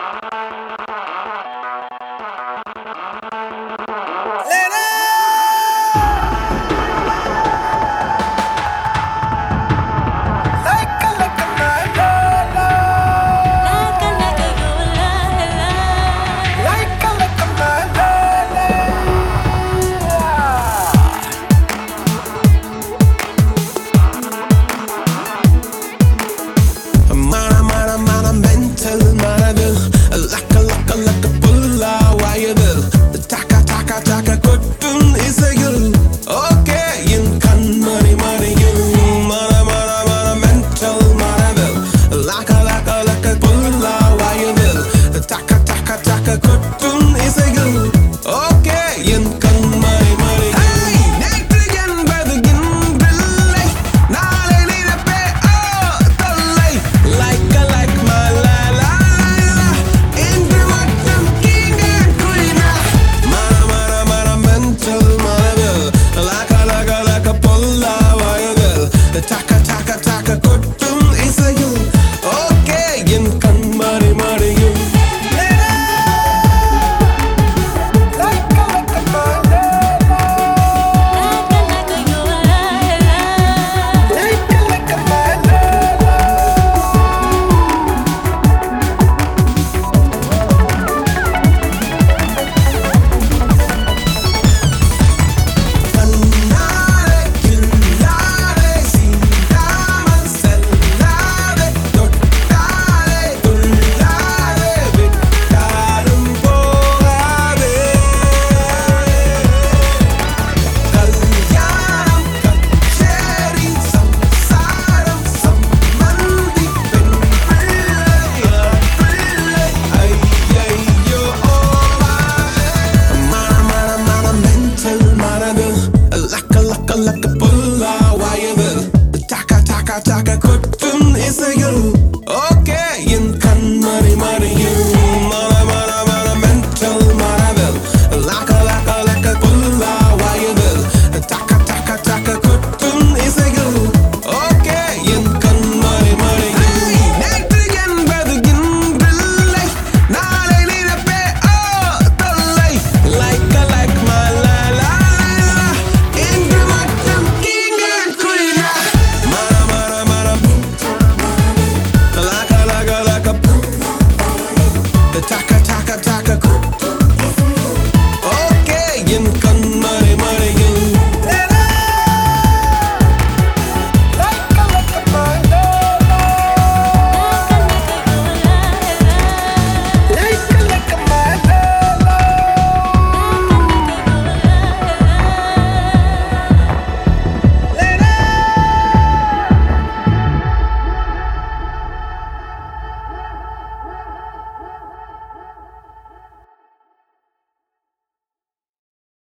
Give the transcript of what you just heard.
Ah!